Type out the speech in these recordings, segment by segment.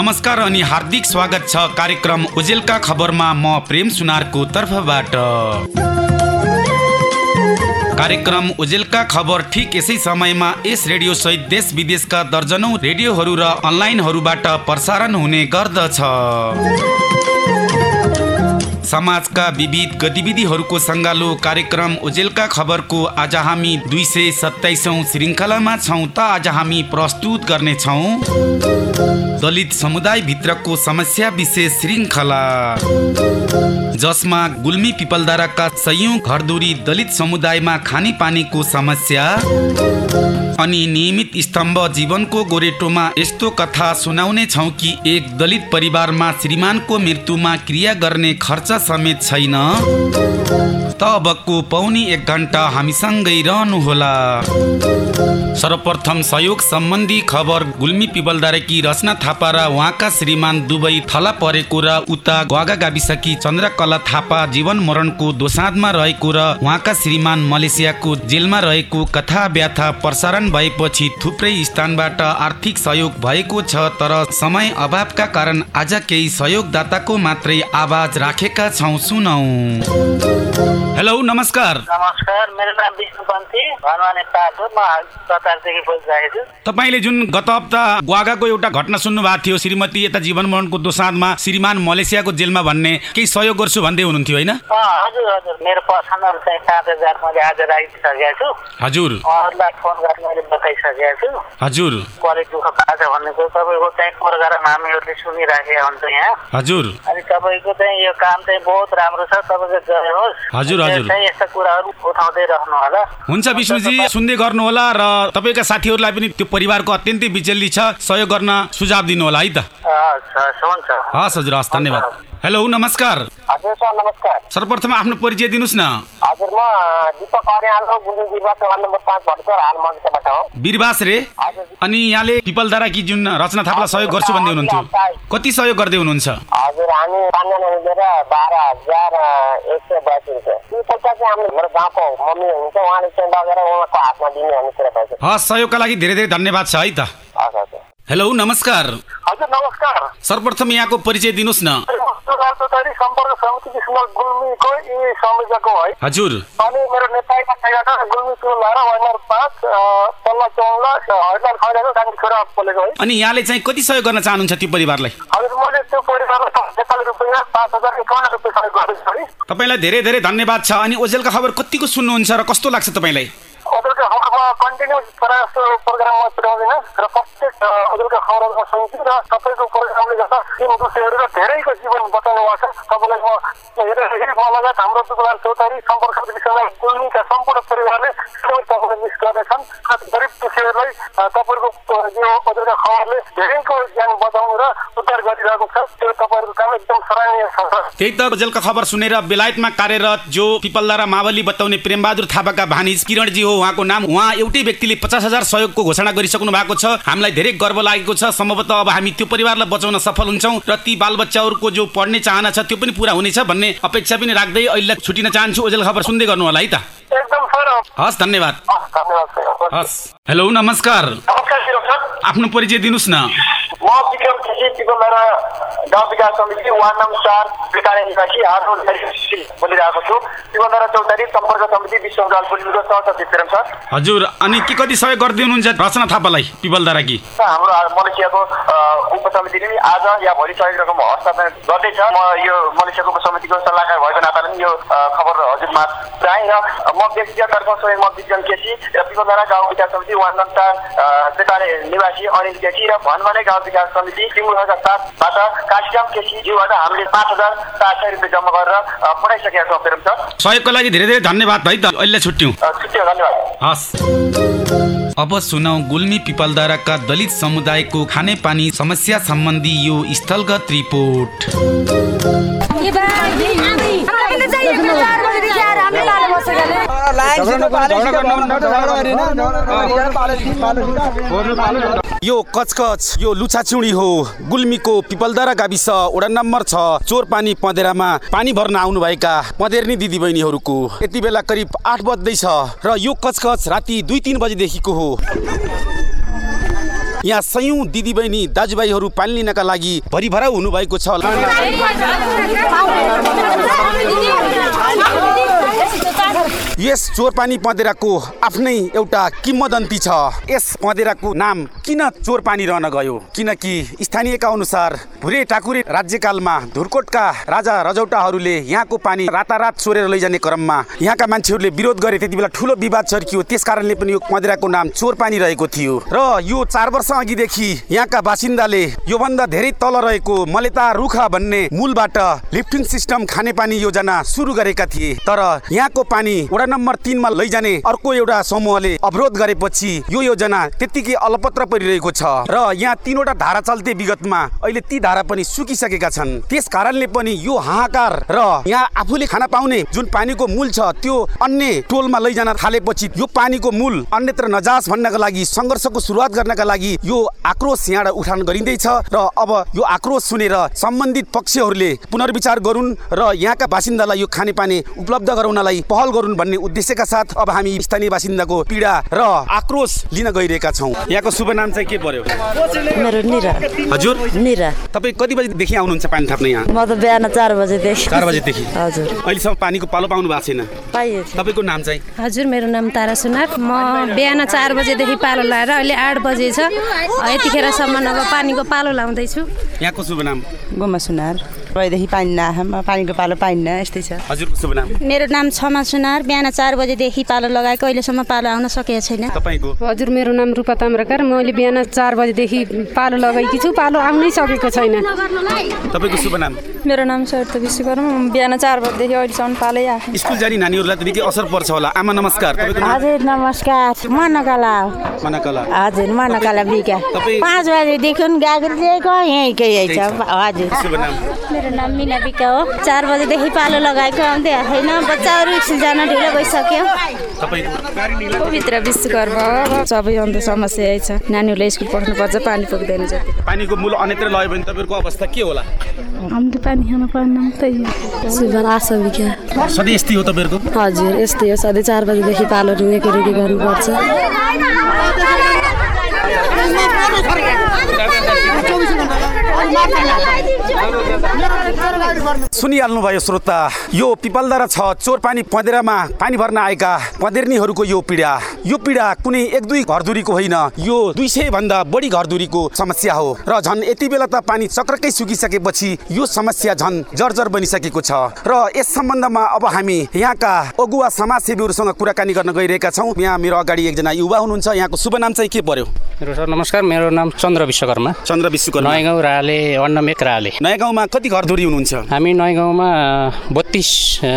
नमस्कार अनि हार्दिक स्वागत छ कार्यक्रम उजेलका खबरमा म प्रेम सुनारको तर्फबाट। कार्यक्रम उजेलका खबर ठिक यसै समयमा यस रेडियो सहित देश विदेशका दर्जनौ रेडियोहरू र अनलाइनहरूबाट प्रसारण हुने गर्दछ। समाजका विविध गतिविधिहरूको सङ्गालो कार्यक्रम उजेलका खबरको आज हामी दुई सय सत्ताइसौँ श्रृङ्खलामा छौँ त आज हामी प्रस्तुत गर्नेछौँ दलित समुदायभित्रको समस्या विशेष श्रृङ्खला। जसमा गुल्मी पिपलदाराका सयौँ घरदुरी दलित समुदायमा खानेपानीको समस्या अनि नियमित स्तम्भ जीवनको गोरेटोमा यस्तो कथा सुनाउने छौँ कि एक दलित परिवारमा श्रीमानको मृत्युमा क्रिया गर्ने खर्च समेत छैन। त अबको पौनी एक घन्टा हामीसँगै रहनुहोला। सर्वप्रथम सहयोग सम्बन्धी खबर गुल्मी पिपलदारेकी रचना थापा र उहाँका श्रीमान दुवै थला परेको र उता ग्वागा गाविसकी चन्द्रकला थापा जीवन मरणको दोसाँधमा रहेको र उहाँका श्रीमान मलेसियाको जेलमा रहेको कथा व्याथा प्रसारण भएपछि थुप्रै स्थानबाट आर्थिक सहयोग भएको छ तर समय अभावका कारण आज केही सहयोगदाताको मात्रै आवाज राखेका छौँ सुनौ। नमस्कार। नमस्कार मेरो नाम विष्णु पन्थी भनवाने पाठ हो म कतारदेखि बोलिरहेको छु। तपाईँले जुन गत हप्ता ग्वागाको एउटा घटना सुन्नु भएको थियो श्रीमती यता जीवन मरणको दोसाँधमा श्रीमान मलेसियाको जेलमा भन्ने केही सहयोग गर्छु भन्दै हुनुहुन्थ्यो होइन? हजुर हजुर मेरो पसलहरू चाहिँ सात हजार मैले आज राखिसकेको छु। हजुर। उहाँहरूलाई फोन गरेर मैले बताइसकेको छु। हजुर। परे दुःख पाएको छ भन्ने कुरो तपाईँको चाहिँ प्रोग्राम हामीहरूले सुनिराखेका हुन्छ यहाँ। हजुर। अनि तपाईँको चाहिँ यो काम चाहिँ बहुत राम्रो छ तपाईँको जय होस्। हजुर, हजुर। चाहिँ यस्ता कुराहरू उठाउँदै रहनु होला। हुन्छ विष्णुजी सुन्दै गर्नुहोला र तपाईँका साथीहरूलाई पनि त्यो परिवारको अत्यन्तै बिचल्ली छ सहयोग गर्न सुझाव दिनुहोला है त। हस् हजुर हस् धन्यवाद। हेलो नमस्कार। हजुर सर नमस्कार। सर्वप्रथम आफ्नो परिचय दिनुहोस् न। हजुर म दिपक अर्याल जिल्लाको वार्ड नम्बर पाँच भट्टर हाल मन्त्रबाट हो। रे? अनि यहाँले पिपलदाराकी जुन रचना थापालाई सहयोग गर्छु भन्दै हुनुहुन्थ्यो। कति सहयोग गर्दै हुनुहुन्छ? हजुर हामी पाँचजना मिलेर बाह्र हजार एक सय बयासी रुपियाँ। पैसा चाहिँ हाम्रो मेरो गाउँको मम्मी हुनुहुन्छ उहाँले चाहिँ लगेर उहाँको हातमा दिने भन्ने कुरा भएको हस् सहयोगका लागि धेरै धेरै धन्यवाद छ है त। हेलो नमस्कार। हजुर नमस्कार। सर्वप्रथम यहाँको परिचय दिनुहोस् न। राजचौतारी सम्पर्क समिति किसिमको गुल्मीको यी संयोजक हो। हजुर। अनि मेरो नेपालीमा ठेगाटा गुल्मी चुला र वाइनर पाँच पल्ला चौला हरिलाल खैराको कान्छी छोरा बोलेको है। अनि यहाँले चाहिँ कति सहयोग गर्न चाहनुहुन्छ त्यो परिवारलाई? हजुर मैले त्यो परिवारलाई नेपाली रुपियाँ पाँच हजार एकाउन्न रुपियाँ सहयोग गर्दैछु है। तपाईँलाई धेरै धेरै धन्यवाद छ। अनि ओजेलका खबर कतिको सुन्नुहुन्छ र कस्तो लाग्छ तपाईँलाई? अदरका खबरमा कन्टिन्यू प्रायः जस्तो प्रोग्राममा पुर्याउँदैन र प्रत्येक अदरका खबरहरूमा सुन्छु र तपाईँको प्रोग्रामले गर्दा तीन विषयहरू र धेरैको जीवन बचाउनु भएको छ तपाईँलाई म हेरेर म लगायत हाम्रो दुखलाल चौतारी सम्पर्क विषयमा गुल्मीका सम्पूर्ण परिवारले सबै तपाईँलाई मिस गर्नेछन् र गरिब विषयहरूलाई तपाईँहरूको यो अदरका खबरले धेरैको ज्यान बचाउनु र उद्धार गरिरहेको छ त्यो तपाईँहरूको काम एकदम सराहनीय छ त्यही त ओजेलका खबर सुनेर बेलायतमा कार्यरत जो पिपलदारा मावली बताउने प्रेमबहादुर थापाका भानिज किरणजी हो उहाँको नाम उहाँ एउटै व्यक्तिले पचास हजार सहयोगको घोषणा गरिसक्नु भएको छ। हामीलाई धेरै गर्व लागेको छ। सम्भवतः अब हामी त्यो परिवारलाई बचाउन सफल हुन्छौँ र ती बालबच्चाहरूको जो पढ्ने चाहना छ त्यो पनि पुरा हुनेछ भन्ने अपेक्षा पनि राख्दै अहिले छुटिन चाहन्छु। ओजेल खबर सुन्दै गर्नु होला है त। हस् धन्यवाद। हस्, हेलो नमस्कार। आफ्नो परिचय दिनुहोस् न। म विक्रम केसी पिपलधारा गाउँ विकास समिति वार्ड नम्बर चार निवासी हार्डो बोलिरहेको छु। पिपलधारा चौतारी सम्पर्क समिति विश्व गुल्मीको सहसचिव प्रेम सर। हजुर अनि के कति सहयोग गर्दै हुनुहुन्छ रचना थापालाई पिपलदारा कि हाम्रो मलेसियाको उपसमितिले आज या भोलि सहयोग रकम हस्तान्तरण गर्दैछ। म यो मलेसियाको उपसमितिको सल्लाहकार भएको नाताले पनि यो खबर हजुरमा चाहेँ र म व्यक्तिगत तर्फ स्वयं म विक्रम केसी र पिपलधारा गाउँ विकास समिति वार्ड नम्बर चार बेकाने निवासी अनिल केसी र भनभने गाउँ विकास समिति हजार सातबाट काशीराम केसीज्यूबाट हामीले पाँच हजार चार सय रुपियाँ जम्मा गरेर पठाइसकेका छौँ। प्रेम सर सहयोगको लागि धेरै धेरै धन्यवाद है त। अहिले छुट्यौँ। छुट्यो धन्यवाद। हस्। अब सुनौ गुल्मी पिपलदाराका दलित समुदायको खानेपानी समस्या सम्बन्धी यो स्थलगत रिपोर्ट। ये कचकच यो लुछाचुडी हो गुल्मीको पिपलदारा गाविस वडा नम्बर छ चोरपानी पँधेरामा पानी भर्न आउनुभएका पँधेर्नी दिदीबहिनीहरूको यति बेला करिब आठ बज्दैछ र यो कचकच राति दुई तिन बजेदेखिको हो यहाँ सयौं दिदीबहिनी दाजुभाइहरू पानी लिनका लागि भरिभराउ हुनुभएको छ यस चोर पानी पँधेराको आफ्नै एउटा किम्वदन्ती छ। यस पँधेराको नाम किन चोर पानी रहन गयो? किनकि स्थानीयका अनुसार भुरे टाकुरे राज्यकालमा धुरकोटका राजा रजौटाहरूले यहाँको पानी रातारात चोरेर लैजाने क्रममा यहाँका मान्छेहरूले विरोध गरे त्यति बेला ठुलो विवाद चर्कियो त्यस कारणले पनि यो पँधेराको नाम चोर पानी रहेको थियो। र यो चार वर्ष अघिदेखि यहाँका बासिन्दाले योभन्दा धेरै तल रहेको मलेता रुखा भन्ने मूलबाट लिफ्टिङ सिस्टम खानेपानी योजना सुरु गरेका थिए। तर यहाँको पानी वडा नम्बर तिनमा लैजाने अर्को एउटा समूहले अवरोध गरेपछि यो योजना त्यत्तिकै अलपत्र परिरहेको छ। र यहाँ तिनवटा धारा चल्थे विगतमा अहिले ती धारा पनि सुकिसकेका छन्। त्यस कारणले पनि यो हाहाकार र यहाँ आफूले खान पाउने जुन पानीको मूल छ त्यो अन्य टोलमा लैजान थालेपछि यो पानीको मूल अन्यत्र नजास भन्नका लागि सङ्घर्षको सुरुवात गर्नका लागि यो आक्रोश यहाँ उठान गरिँदैछ। र अब यो आक्रोश सुनेर सम्बन्धित पक्षहरूले पुनर्विचार गरून् र यहाँका बासिन्दालाई यो खानेपानी उपलब्ध गराउनलाई पहल गरून् भन्ने उद्देश्यका साथ अब हामी स्थानीय बासिन्दाको पीडा र आक्रोश लिन गइरहेका छौँ। यहाँको शुभ नाम चाहिँ के पर्यो? मेरो निरा। हजुर? निरा। तपाईँ कति बजीदेखि आउनुहुन्छ पानी थाप्न यहाँ? म त बिहान चार बजेदेखि। चार बजीदेखि? हजुर। अहिलेसम्म पानीको पालो पाउनु भएको छैन? पाइयो तपाईँको नाम चाहिँ? हजुर मेरो नाम तारा सुनार। म बिहान चार बजेदेखि पालो लाएर अहिले आठ बजे छ। यतिखेरसम्म अब पानीको पालो लाउँदैछु। यहाँको शुभ नाम? गोमा सुनार। पहिलेदेखि पानी नआमा पानीको पालो पाइन्न यस्तै छ। नाम? मेरो नाम छमा सुनार बिहान चार बजेदेखि पालो लगाएको अहिलेसम्म पालो आउन सकेको छैन। तपाईँको? हजुर मेरो नाम रूपा ताम्राकार मैले बिहान चार बजेदेखि पालो लगाएकी छु पालो आउनै सकेको छैन। तपाईँको शुभ नाम? मेरो नाम सरिता विश्वकर्म म बिहान चार बजीदेखि अहिलेसम्म पालै आएको स्कुल जाने नानीहरूलाई त निकै असर पर्छ होला। आमा नमस्कार। हजुर नमस्कार। मनकला हो। मनकला। हजुर मनकला बिका। पाँच बजीदेखि गएको लिएको यहीँकै यही छ। हजुर। मेरो नाम मिना बिका हो। चार बजेदेखि पालो लगाएको आउँदै छैन। बच्चाहरू स्कुल जान ढिलो भइसक्यो। तपाईँको भित्र विश्वकर्म हो। सबै अन्त समस्या यही छ। नानीहरूलाई स्कुल पठाउनुपर्छ पानी पुग्दैन जति। पानीको मूल अन्यत्र लयो भने तपाईँहरूको अवस्था के होला? पानी खान पाउन त्यही सुगर आशा विका सधैँ यस्तै हो तपाईँहरूको हजुर यस्तै हो सधैँ चार बजीदेखि पालो रुँगेको रुगी गर्नुपर्छ सुनिहाल्नु भयो श्रोता। यो पिपलदारा छ चोर पानी पँधेरामा पानी भर्न आएका पँधेर्नीहरूको यो पीडा। यो पीडा कुनै एक दुई घरधुरीको होइन। यो दुई सय भन्दा बढी घरधुरीको समस्या हो। र झन् यति बेला त पानी चक्रकै सुकिसकेपछि यो समस्या झन् जर्जर बनिसकेको छ। र यस सम्बन्धमा अब हामी यहाँका अगुवा समाजसेवीहरूसँग कुराकानी गर्न गइरहेका छौँ। यहाँ मेरो अगाडि एकजना युवा हुनुहुन्छ। यहाँको शुभ नाम चाहिँ के पर्यो? मेरो सर नमस्कार। मेरो नाम चन्द्र विश्वकर्मा। चन्द्र विश्वकर्मा। नयाँ गाउँ राले अन्नमेक राले। नयाँ गाउँमा कति घरधुरी हुनुहुन्छ? हामी नयाँ गाउँमा बत्तिस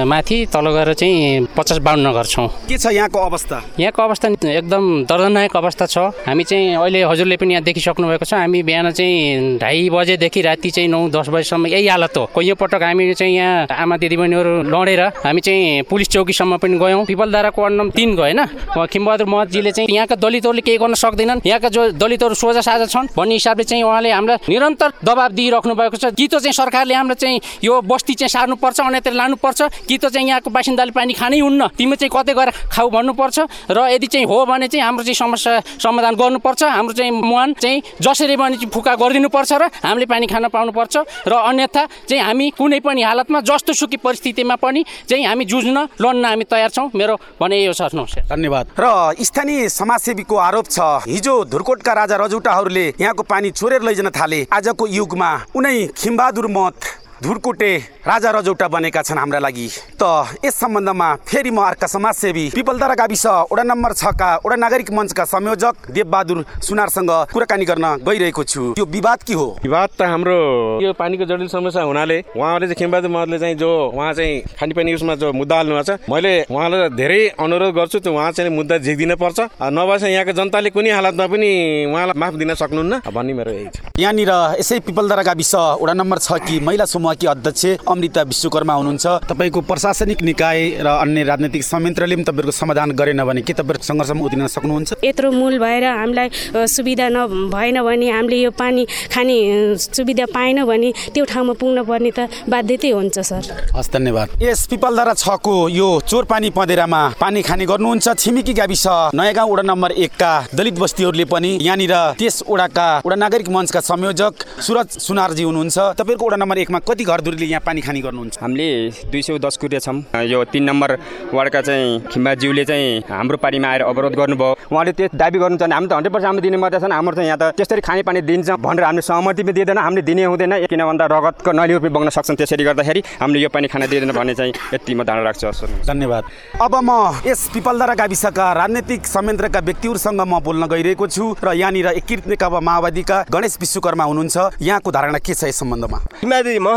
माथि तल गएर चाहिँ पचास बाहन्न घर छौँ के छ यहाँको अवस्था? यहाँको अवस्था एकदम दर्दनायक अवस्था छ। हामी चाहिँ अहिले हजुरले पनि यहाँ देखिसक्नु भएको छ। हामी बिहान चाहिँ ढाई बजेदेखि राति चाहिँ नौ दस बजीसम्म यही हालत हो। कैयौँ पटक हामी चाहिँ यहाँ आमा दिदीबहिनीहरू लडेर हामी चाहिँ पुलिस चौकीसम्म पनि गयौँ। पिपलधाराको अन्नम तिन गयो होइन? खिमबहादुर महतजीले चाहिँ यहाँका दलितहरूले केही गर्न सक्दैनन्। यहाँका जो दलितहरू सोझा साझा छन् भन्ने हिसाबले चाहिँ उहाँले हामीलाई निरन्तर दबाब दिइराख्नु भएको छ। कि त चाहिँ सरकारले हामीलाई चाहिँ यो बस्ती चाहिँ सार्नुपर्छ अन्यत्र लानुपर्छ। कि त चाहिँ यहाँको बासिन्दाले पानी खानै हुन्न? तिमी चाहिँ कतै गएर खाऊ भन्नुपर्छ। र यदि चाहिँ हो भने चाहिँ हाम्रो चाहिँ समस्या समाधान गर्नुपर्छ। हाम्रो चाहिँ मुहान चाहिँ जसरी पनि फुका गरिदिनुपर्छ र हामीले पानी खान पाउनुपर्छ। र अन्यथा चाहिँ हामी कुनै पनि हालतमा जस्तो सुकी परिस्थितिमा पनि चाहिँ हामी जुझ्न लड्न हामी तयार छौँ। मेरो भने यो सर नमस्कार। धन्यवाद। र स्थानीय समाजसेवीको आरोप छ हिजो धुरकोटका राजा रजौटाहरूले यहाँको पानी चोरेर लैजान थाले। आजको युगमा उनै खिमबहादुर मत धुरकोटे राजा रजौटा बनेका छन् हाम्रा लागि। त यस सम्बन्धमा फेरि म अर्का समाजसेवी पिपलदारा गाविस वडा नम्बर छका वडा नागरिक मञ्चका संयोजक देवबहादुर सुनारसँग कुराकानी गर्न गइरहेको छु। यो विवाद के हो? विवाद त हाम्रो यो पानीको जटिल समस्या हुनाले उहाँले चाहिँ खिमबहादुर महतले चाहिँ जो उहाँ चाहिँ खानेपानी उसमा जो मुद्दा हाल्नु भएको छ मैले उहाँलाई धेरै अनुरोध गर्छु त्यो उहाँ चाहिँ मुद्दा झिकिदिन पर्छ। नभए चाहिँ यहाँको जनताले कुनै हालतमा पनि उहाँलाई माफ दिन सक्नुहुन्न भन्ने मेरो यही छ। यहाँनिर यसै पिपलदारा गाविस वडा नम्बर छ कि महिला समूह उहाँकी अध्यक्ष अमृता विश्वकर्मा हुनुहुन्छ। तपाईँको प्रशासनिक निकाय र अन्य राजनैतिक संयन्त्रले पनि तपाईँहरूको समाधान गरेन भने के तपाईँहरू सङ्घर्षमा उत्रिन सक्नुहुन्छ? यत्रो मूल भएर हामीलाई सुविधा न भएन भने हामीले यो पानी खाने सुविधा पाएन भने त्यो ठाउँमा पुग्न पर्ने त बाध्यतै हुन्छ सर। हस् धन्यवाद। यस पिपलधारा छको यो चोर पानी पँधेरामा पानी खाने गर्नुहुन्छ। छिमेकी गाविस नयाँ गाउँ वडा नम्बर एकका दलित बस्तीहरूले पनि यहाँनिर त्यस वडाका वडा नागरिक मञ्चका संयोजक सुरज सुनारजी हुनुहुन्छ। तपाईँहरूको वडा नम्बर एकमा कति घरधुरीले यहाँ पानी खाने गर्नुहुन्छ? हामीले दुई सौ दस कुरिया छौँ। यो तिन नम्बर वार्डका चाहिँ खिम्बाज्यूले चाहिँ हाम्रो पानीमा आएर अवरोध गर्नुभयो। उहाँले त्यो दाबी गर्नु चाहिँ हामी त हन्ड्रेड पर्सेन्ट हामीले दिने मात्रै छन्। हाम्रो चाहिँ यहाँ त त्यसरी खानेपानी दिन्छ भनेर हामीले सहमति पनि दिँदैन हामीले दिने हुँदैन। किन भन्दा रगतको नली पनि बग्न सक्छन् त्यसरी गर्दाखेरि हामीले यो पानी खान दिँदैन भन्ने चाहिँ यति म धारणा राख्छु हस् धन्यवाद। अब म यस पिपलधारा गाविसका राजनैतिक संयन्त्रका व्यक्तिहरूसँग म बोल्न गइरहेको छु र यहाँनिर एकीकृत नेकपा माओवादीका गणेश विश्वकर्मा हुनुहुन्छ। यहाँको धारणा के छ यस सम्बन्धमा?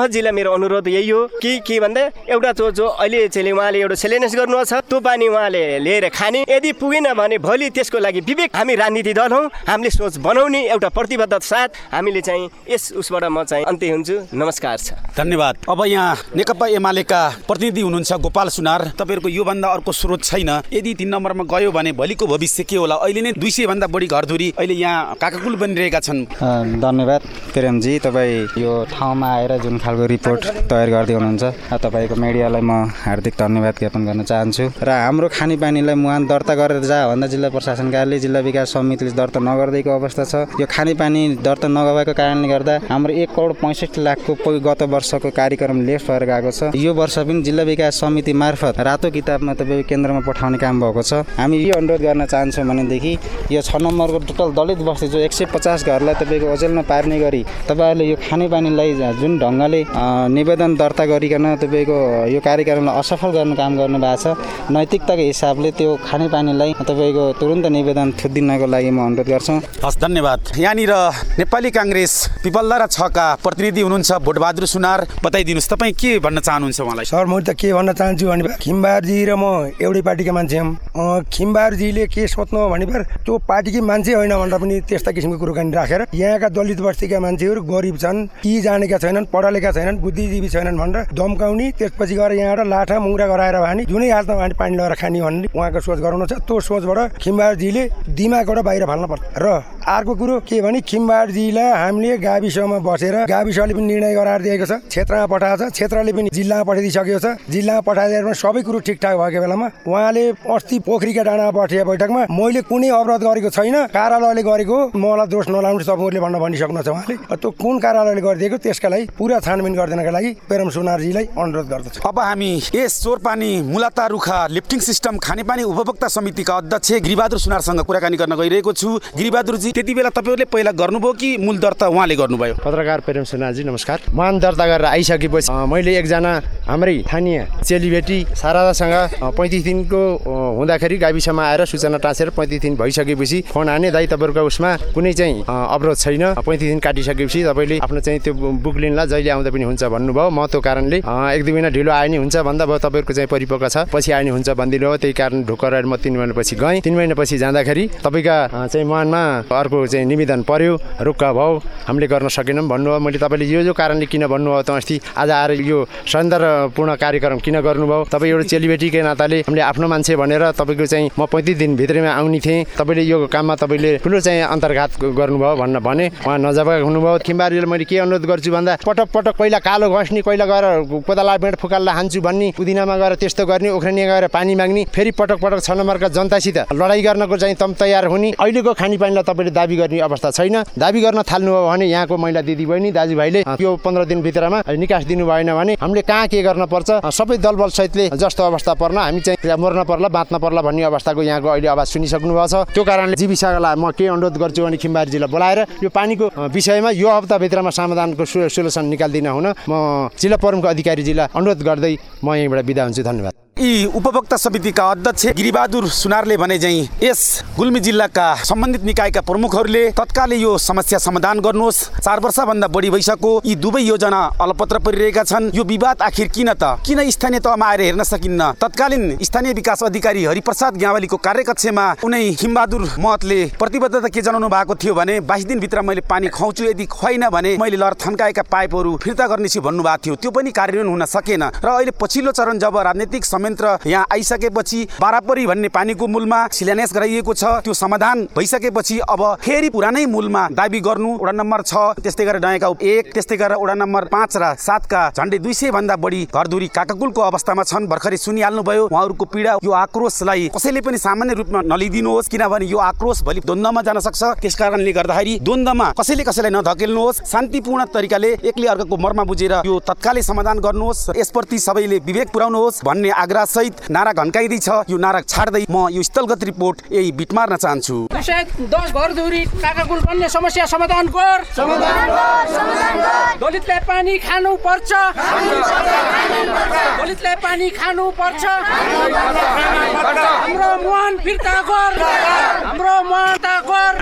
महजीलाई मेरो अनुरोध यही हो कि के भन्दा? एउटा जो जो अहिले चाहिँ उहाँले एउटा सेलेनेस छ त्यो पानी उहाँले लिएर खाने। यदि पुगेन भने भोलि त्यसको लागि विवेक हामी राजनीति दल हौँ। हामीले सोच बनाउने एउटा प्रतिबद्धता साथ हामीले चाहिँ यस उसबाट म चाहिँ अन्त्य हुन्छु। नमस्कार छ। धन्यवाद। अब यहाँ नेकपा एमालेका प्रतिनिधि हुनुहुन्छ गोपाल सुनार। तपाईँहरूको योभन्दा अर्को स्रोत छैन। यदि तिन नम्बरमा गयो भने भोलिको भविष्य के होला? अहिले नै दुई सयभन्दा बढी घरधुरी अहिले यहाँ काकाकुल बनिरहेका छन्। धन्यवाद प्रेमजी। तपाईँ यो ठाउँमा आएर जुन खालको रिपोर्ट तयार गर्दै हुनुहुन्छ। तपाईँको मिडियालाई म हार्दिक धन्यवाद ज्ञापन गर्न चाहन्छु। र हाम्रो खानेपानीलाई मुहान दर्ता गरेर जा भन्दा जिल्ला प्रशासन कार्यालय जिल्ला विकास समितिले दर्ता नगरिदिएको अवस्था छ। यो खानेपानी दर्ता नगएको कारणले गर्दा हाम्रो एक करोड पैँसठी लाखको गत वर्षको कार्यक्रम लेफ्ट भएर गएको छ। यो वर्ष पनि जिल्ला विकास समिति मार्फत रातो किताबमा तपाईँको केन्द्रमा पठाउने काम भएको छ। हामी यो अनुरोध गर्न चाहन्छौँ भनेदेखि यो छ नम्बरको टोटल दलित बस्ती जो एक सय पचास घरलाई तपाईँको ओजेलमा पार्ने गरी तपाईँहरूले यो खानेपानीलाई जुन ढङ्गले निवेदन दर्ता गरिकन तपाईँको यो कार्यक्रमलाई असफल गर्ने काम गर्नु भएको छ। नैतिकताको हिसाबले त्यो खानेपानीलाई तपाईँको तुरन्त निवेदन थुदिनको लागि म अनुरोध गर्छु। हस् धन्यवाद। यहाँनिर नेपाली काङ्ग्रेस पिपलधारा छका प्रतिनिधि हुनुहुन्छ भोटबहादुर सुनार। बताइदिनुहोस् तपाईँ के भन्न चाहनुहुन्छ उहाँलाई? सर म त के भन्न चाहन्छु भने खिमबारजी र म एउटै पार्टीका मान्छे हौँ। खिमबारजीले के सोच्नु हो भने त्यो पार्टीकै मान्छे होइन भनेर पनि त्यस्ता किसिमको कुराकानी राखेर यहाँका दलित बस्तीका मान्छेहरू गरिब छन् ती जानेका छैनन् पढालेका छैनन् बुद्धिजीवी छैनन् भनेर धम्काउने त्यसपछि गएर यहाँबाट लाठा मुङ्रा गराएर भानी जुनै हालतमा भानी पानी लगाएर खाने भन्ने उहाँको सोच गराउनु छ। त्यो सोचबाट खिमबारजीले दिमागबाट बाहिर फाल्न पर्छ। र अर्को कुरो के भने खिमबारजीलाई हामीले गाविसमा बसेर गाविसले पनि निर्णय गराएर दिएको छ। क्षेत्रमा पठाएको छ। क्षेत्रले पनि जिल्लामा पठाइदिइसकेको छ। जिल्लामा पठाइदिएर पनि सबै कुरो ठिकठाक भएको बेलामा उहाँले अस्ति पोखरीका डाँडा पठिए बैठकमा मैले कुनै अवरोध गरेको छैन। कार्यालयले गरेको मलाई दोष नलाउनु तपाईँहरूले भन्न भनिसक्नु छ उहाँले। त्यो कुन कार्यालयले गरिदिएको त्यसका लागि पुरा छानबिन गरिदिनका लागि पेरम सुनारजीलाई अनुरोध गर्दछु। अब हामी यस चोरपानी मुलाता रुखा लिफ्टिङ सिस्टम खानेपानी उपभोक्ता समितिका अध्यक्ष गिरिबहादुर सुनारसँग कुराकानी गर्न गइरहेको छु। गिरिबहादुरजी त्यति बेला तपाईँहरूले पहिला गर्नुभयो कि मूल दर्ता उहाँले गर्नुभयो? पत्रकार प्रेम सुनाजी नमस्कार। मान दर्ता गरेर आइसकेपछि मैले एकजना हाम्रै स्थानीय चेलीबेटी शारदासँग पैँतिस दिनको हुँदाखेरि गाविसमा आएर सूचना टाँसेर पैँतिस दिन भइसकेपछि फोन हाने दाइ तपाईँहरूको उसमा कुनै चाहिँ अवरोध छैन। पैँतिस दिन काटिसकेपछि तपाईँले आफ्नो चाहिँ त्यो बुक लिनलाई जहिले आउँदा पनि हुन्छ भन्नुभयो। म त्यो कारणले एक दुई महिना ढिलो आए नि हुन्छ भन्दा भयो तपाईँहरूको चाहिँ परिपक्व छ। पछि आए नि हुन्छ भनिदिनु हो। त्यही कारण ढुक्क रहेर म तिन महिनापछि गएँ। तिन महिनापछि जाँदाखेरि तपाईँका चाहिँ मनमा अर्को चाहिँ निवेदन पर्यो रुक्क भयो हामीले गर्न सकेनौँ भन्नुभयो मैले तपाईँले यो यो कारणले किन भन्नुभयो त अस्ति आज आएर यो सौन्दर्यपूर्ण कार्यक्रम किन गर्नुभयो? तपाईँ एउटा चेलीबेटीकै नाताले हामीले आफ्नो मान्छे भनेर तपाईँको चाहिँ म पैँतिस दिनभित्रमा आउने थिएँ। तपाईँले यो काममा तपाईँले ठुलो चाहिँ अन्तर्घात गर्नुभयो भन्न भने उहाँ नजवाब हुनुभयो। खिम्बारीले मैले के अनुरोध गर्छु भन्दा पटक पटक पहिला कालो घस्ने पहिला गएर कोदाला बेड फुकाल्ला हान्छु भन्ने पुदिनामा गएर त्यस्तो गर्ने उख्रेनिया गएर पानी माग्ने फेरि पटक पटक छ नम्बरका जनतासित लडाइँ गर्नको चाहिँ तम तयार हुने। अहिलेको खानेपानीलाई तपाईँले दाबी गर्ने अवस्था छैन। दाबी गर्न थाल्नुभयो भने यहाँको महिला दिदीबहिनी दाजुभाइले यो पन्ध्र दिनभित्रमा निकास दिनु भएन भने हामीले कहाँ के गर्न पर्छ? सबै दलबल सहितले जस्तो अवस्था पर्न हामी चाहिँ मर्न पर्ला बाँच्न पर्ला भन्ने अवस्थाको यहाँको अहिले आवाज सुनिसक्नु भएको छ। त्यो कारणले जीविकालाई म के अनुरोध गर्छु भने खिम्बारीजीलाई बोलाएर यो पानीको विषयमा यो हप्ताभित्रमा समाधानको सोल्युसन निकालिदिन हुन म जिल्ला प्रमुख अधिकारीजीलाई अनुरोध गर्दै म यहीँबाट बिदा हुन्छु। धन्यवाद। यी उपभोक्ता समितिका अध्यक्ष गिरिबहादुर सुनारले भने चाहिँ यस गुल्मी जिल्लाका सम्बन्धित निकायका प्रमुखहरूले तत्कालै यो समस्या समाधान गर्नुहोस्। चार वर्षभन्दा बढी भइसक्यो यी दुवै योजना अलपत्र परिरहेका छन्। यो विवाद आखिर किन त? किन स्थानीय तहमा आएर हेर्न सकिन्न? तत्कालीन स्थानीय विकास अधिकारी हरिप्रसाद ग्यावालीको कार्यकक्षमा उनै हिमबहादुर महतले प्रतिबद्धता के जनाउनु भएको थियो भने बाइस दिनभित्र मैले पानी खुवाउँछु यदि खुवाइन भने मैले लहर थन्काएका पाइपहरू फिर्ता गर्नेछु भन्नुभएको थियो। त्यो पनि कार्यान्वयन हुन सकेन। र अहिले पछिल्लो चरण जब राजनैतिक संयन्त्र यहाँ आइसकेपछि बारापरी भन्ने पानीको मूलमा शिलान्यास गराइएको छ। त्यो समाधान भइसकेपछि अब फेरि पुरानै मूलमा दाबी गर्नु वडा नम्बर छ। त्यस्तै गरेर नयाँ गाउँ एक त्यस्तै गरेर वडा नम्बर पाँच र सातका झन्डै दुई सय भन्दा बढी घरधुरी काकाकुलको अवस्थामा छन्। भर्खरै सुनिहाल्नुभयो उहाँहरूको पीडा यो आक्रोशलाई कसैले पनि सामान्य रूपमा नलिदिनुहोस् किनभने यो आक्रोश भोलि द्वन्द्वमा जान सक्छ। त्यस कारणले गर्दाखेरि द्वन्द्वमा कसैले कसैलाई नधकेल्नुहोस्। शान्तिपूर्ण तरिकाले एकले अर्काको मर्म बुझेर यो तत्कालै समाधान गर्नुहोस्। यसप्रति सबैले विवेक पुर्याउनुहोस् भन्ने आग्रह सहित नारा घन्काइँदैछ यो नारा छाड्दै म यो स्थलगत रिपोर्ट यही बिट मार्न चाहन्छु। दस घरधुरी काकाकुल बन्ने समस्या समाधान गर। दलितलाई पानी खानु पर्छ। दलितलाई पानी खानु पर्छ। हाम्रो मुहान फिर्ता गर। हाम्रो मुहान गर।